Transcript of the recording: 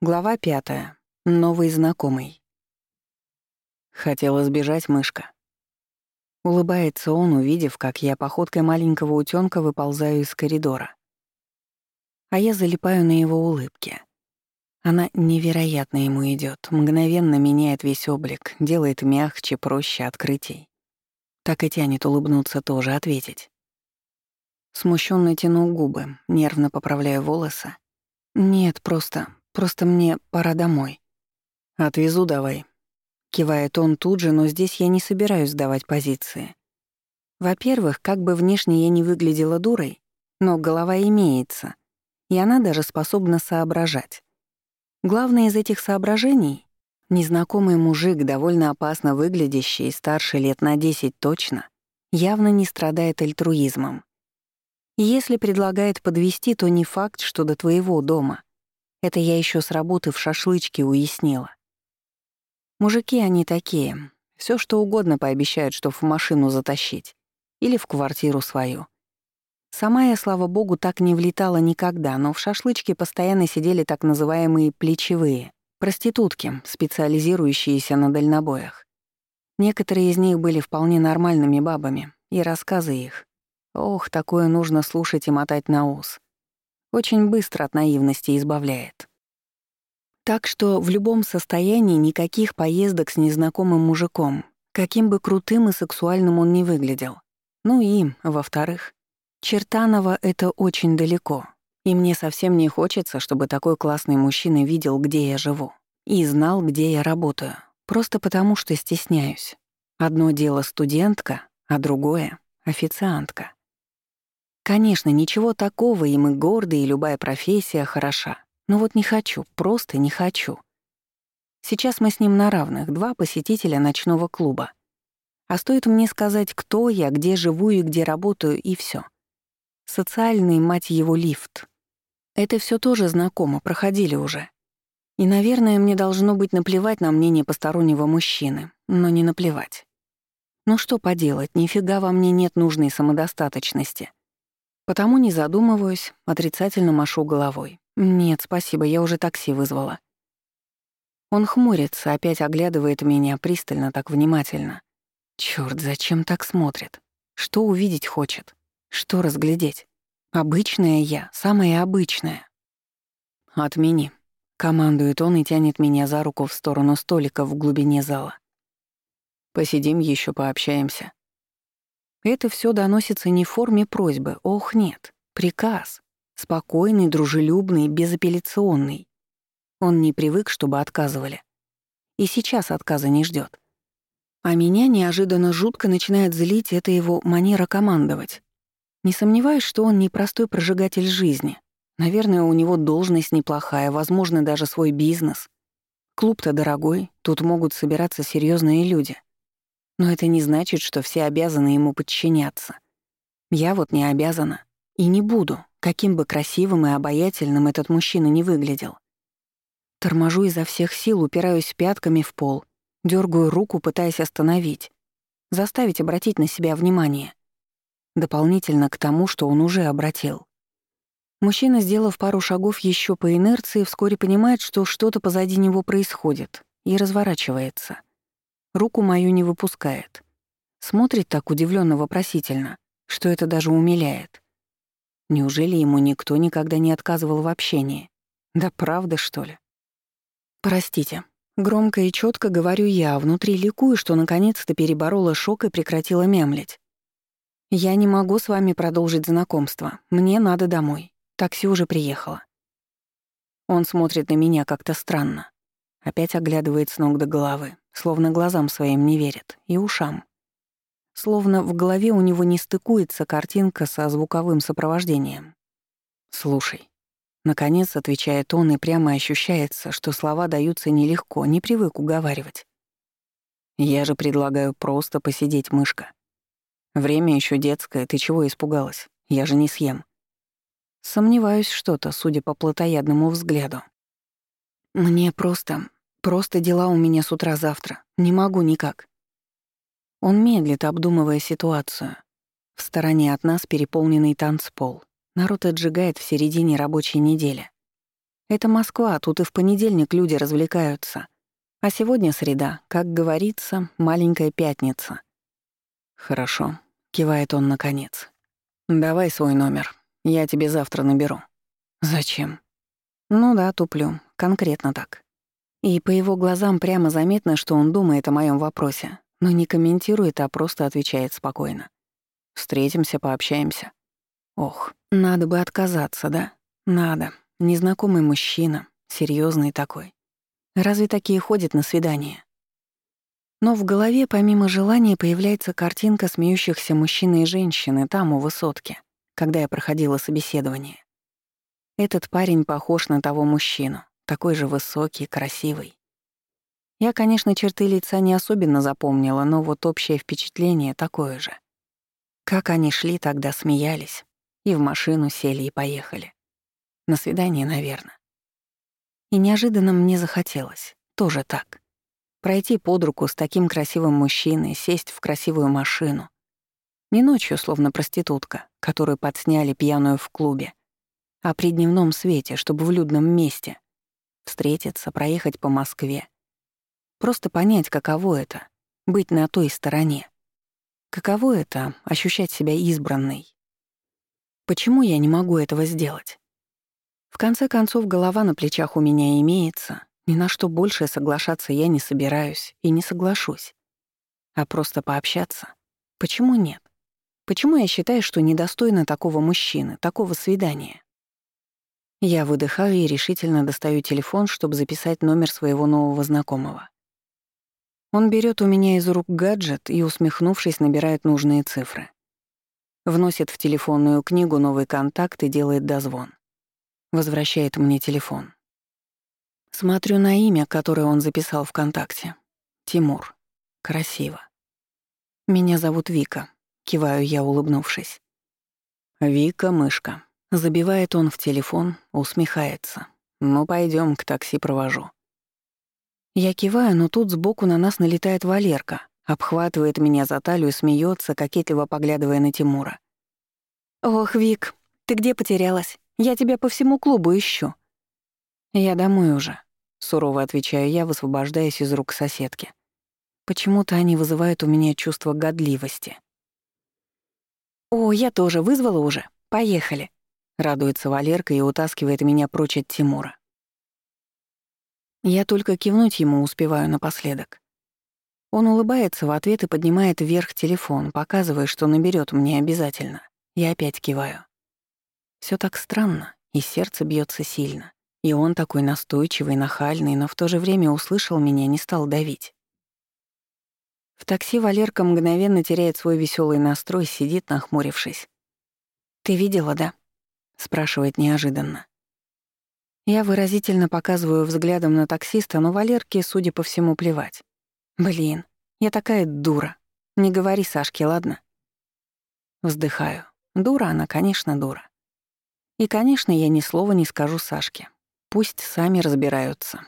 Глава пятая. Новый знакомый. Хотела сбежать мышка. Улыбается он, увидев, как я походкой маленького утёнка выползаю из коридора. А я залипаю на его улыбке. Она невероятно ему идёт, мгновенно меняет весь облик, делает мягче, проще открытий. Так и тянет улыбнуться тоже, ответить. Смущенно тяну губы, нервно поправляю волосы. Нет, просто Просто мне пора домой. Отвезу давай. Кивает он тут же, но здесь я не собираюсь сдавать позиции. Во-первых, как бы внешне я не выглядела дурой, но голова имеется, и она даже способна соображать. Главное из этих соображений — незнакомый мужик, довольно опасно выглядящий, старше лет на 10 точно, явно не страдает альтруизмом. Если предлагает подвести, то не факт, что до твоего дома — это я еще с работы в шашлычке уяснила. Мужики они такие. Все что угодно пообещают, что в машину затащить. Или в квартиру свою. Сама я, слава богу, так не влетала никогда, но в шашлычке постоянно сидели так называемые плечевые, проститутки, специализирующиеся на дальнобоях. Некоторые из них были вполне нормальными бабами, и рассказы их. Ох, такое нужно слушать и мотать на ус очень быстро от наивности избавляет. Так что в любом состоянии никаких поездок с незнакомым мужиком, каким бы крутым и сексуальным он ни выглядел. Ну и, во-вторых, Чертанова — это очень далеко, и мне совсем не хочется, чтобы такой классный мужчина видел, где я живу, и знал, где я работаю, просто потому что стесняюсь. Одно дело студентка, а другое — официантка. Конечно, ничего такого, и мы горды, и любая профессия хороша. Но вот не хочу, просто не хочу. Сейчас мы с ним на равных, два посетителя ночного клуба. А стоит мне сказать, кто я, где живу и где работаю, и все. Социальный, мать его, лифт. Это все тоже знакомо, проходили уже. И, наверное, мне должно быть наплевать на мнение постороннего мужчины, но не наплевать. Ну что поделать, нифига во мне нет нужной самодостаточности. Потому не задумываюсь, отрицательно машу головой. «Нет, спасибо, я уже такси вызвала». Он хмурится, опять оглядывает меня пристально, так внимательно. Чёрт, зачем так смотрит? Что увидеть хочет? Что разглядеть? Обычная я, самая обычная. «Отмени», — командует он и тянет меня за руку в сторону столика в глубине зала. «Посидим еще, пообщаемся». Это все доносится не в форме просьбы, ох, нет, приказ. Спокойный, дружелюбный, безапелляционный. Он не привык, чтобы отказывали. И сейчас отказа не ждет. А меня неожиданно жутко начинает злить эта его манера командовать. Не сомневаюсь, что он непростой прожигатель жизни. Наверное, у него должность неплохая, возможно, даже свой бизнес. Клуб-то дорогой, тут могут собираться серьезные люди. Но это не значит, что все обязаны ему подчиняться. Я вот не обязана. И не буду, каким бы красивым и обаятельным этот мужчина не выглядел. Торможу изо всех сил, упираюсь пятками в пол, дергаю руку, пытаясь остановить, заставить обратить на себя внимание. Дополнительно к тому, что он уже обратил. Мужчина, сделав пару шагов еще по инерции, вскоре понимает, что что-то позади него происходит, и разворачивается — Руку мою не выпускает. Смотрит так удивленно вопросительно, что это даже умиляет. Неужели ему никто никогда не отказывал в общении? Да правда, что ли? Простите. Громко и четко говорю я, а внутри ликую, что наконец-то переборола шок и прекратила мямлить. Я не могу с вами продолжить знакомство. Мне надо домой. Такси уже приехало. Он смотрит на меня как-то странно. Опять оглядывает с ног до головы, словно глазам своим не верит, и ушам. Словно в голове у него не стыкуется картинка со звуковым сопровождением. «Слушай». Наконец отвечает он, и прямо ощущается, что слова даются нелегко, не привык уговаривать. «Я же предлагаю просто посидеть, мышка. Время еще детское, ты чего испугалась? Я же не съем». Сомневаюсь что-то, судя по плотоядному взгляду. «Мне просто... Просто дела у меня с утра завтра. Не могу никак. Он медлит, обдумывая ситуацию. В стороне от нас переполненный танцпол. Народ отжигает в середине рабочей недели. Это Москва, тут и в понедельник люди развлекаются. А сегодня среда, как говорится, маленькая пятница. Хорошо, кивает он наконец. Давай свой номер, я тебе завтра наберу. Зачем? Ну да, туплю, конкретно так. И по его глазам прямо заметно, что он думает о моем вопросе, но не комментирует, а просто отвечает спокойно. Встретимся, пообщаемся. Ох, надо бы отказаться, да? Надо. Незнакомый мужчина, серьезный такой. Разве такие ходят на свидание? Но в голове помимо желания появляется картинка смеющихся мужчины и женщины там, у высотки, когда я проходила собеседование. Этот парень похож на того мужчину, такой же высокий, красивый. Я, конечно, черты лица не особенно запомнила, но вот общее впечатление такое же. Как они шли тогда, смеялись, и в машину сели и поехали. На свидание, наверное. И неожиданно мне захотелось. Тоже так. Пройти под руку с таким красивым мужчиной, сесть в красивую машину. Не ночью, словно проститутка, которую подсняли пьяную в клубе, а при дневном свете, чтобы в людном месте. Встретиться, проехать по Москве. Просто понять, каково это — быть на той стороне. Каково это — ощущать себя избранной. Почему я не могу этого сделать? В конце концов, голова на плечах у меня имеется, ни на что больше соглашаться я не собираюсь и не соглашусь. А просто пообщаться? Почему нет? Почему я считаю, что недостойна такого мужчины, такого свидания? Я выдыхаю и решительно достаю телефон, чтобы записать номер своего нового знакомого. Он берет у меня из рук гаджет и, усмехнувшись, набирает нужные цифры. Вносит в телефонную книгу новый контакт и делает дозвон. Возвращает мне телефон. Смотрю на имя, которое он записал ВКонтакте. Тимур. Красиво. Меня зовут Вика. Киваю я, улыбнувшись. Вика, мышка. Забивает он в телефон, усмехается. Ну, пойдем к такси провожу. Я киваю, но тут сбоку на нас налетает Валерка, обхватывает меня за талию, смеется, кокетливо поглядывая на Тимура. «Ох, Вик, ты где потерялась? Я тебя по всему клубу ищу». «Я домой уже», — сурово отвечаю я, высвобождаясь из рук соседки. Почему-то они вызывают у меня чувство годливости. «О, я тоже вызвала уже. Поехали», — радуется Валерка и утаскивает меня прочь от Тимура. Я только кивнуть ему успеваю напоследок. Он улыбается в ответ и поднимает вверх телефон, показывая, что наберет мне обязательно. Я опять киваю. Все так странно, и сердце бьется сильно. И он такой настойчивый, нахальный, но в то же время услышал меня, не стал давить. В такси Валерка мгновенно теряет свой веселый настрой, сидит, нахмурившись. «Ты видела, да?» — спрашивает неожиданно. Я выразительно показываю взглядом на таксиста, но Валерке, судя по всему, плевать. Блин, я такая дура. Не говори Сашке, ладно? Вздыхаю. Дура она, конечно, дура. И, конечно, я ни слова не скажу Сашке. Пусть сами разбираются.